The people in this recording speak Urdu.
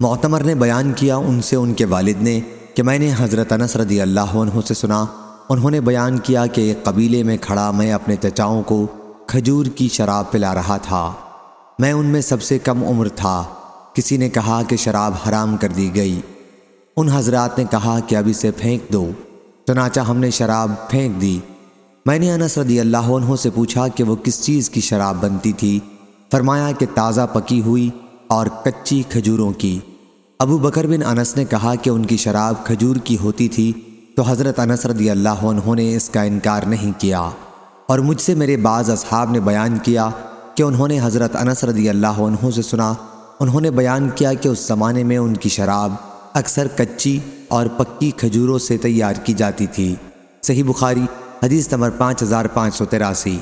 معتمر نے بیان کیا ان سے ان کے والد نے کہ میں نے حضرت انس رضی اللہ عنہ سے سنا۔ انہوں نے بیان کیا کہ ایک قبیلے میں کھڑا میں اپنے چچاؤں کو کھجور کی شراب پلا رہا تھا۔ میں ان میں سب سے کم عمر تھا۔ کسی نے کہا کہ شراب حرام کر دی گئی۔ ان حضرات نے کہا کہ اب اسے پھینک دو۔ چنانچہ ہم نے شراب پھینک دی۔ میں نے انس رضی اللہ عنہ سے پوچھا کہ وہ کس چیز کی شراب بنتی تھی۔ فرمایا کہ تازہ پکی ہوئی اور کچی کھجوروں کی۔ ابو بکر بن انس نے کہا کہ ان کی شراب کھجور کی ہوتی تھی تو حضرت انس رضی اللہ عنہ نے اس کا انکار نہیں کیا اور مجھ سے میرے بعض اصحاب نے بیان کیا کہ انہوں نے حضرت انس رضی اللہ عنہ سے سنا، انہوں نے بیان کیا کہ اس زمانے میں ان کی شراب اکثر کچی اور پکی کھجوروں سے تیار کی جاتی تھی۔ صحیح بخاری، حدیث نمبر پانچ ہزار پانچ سو تراسی۔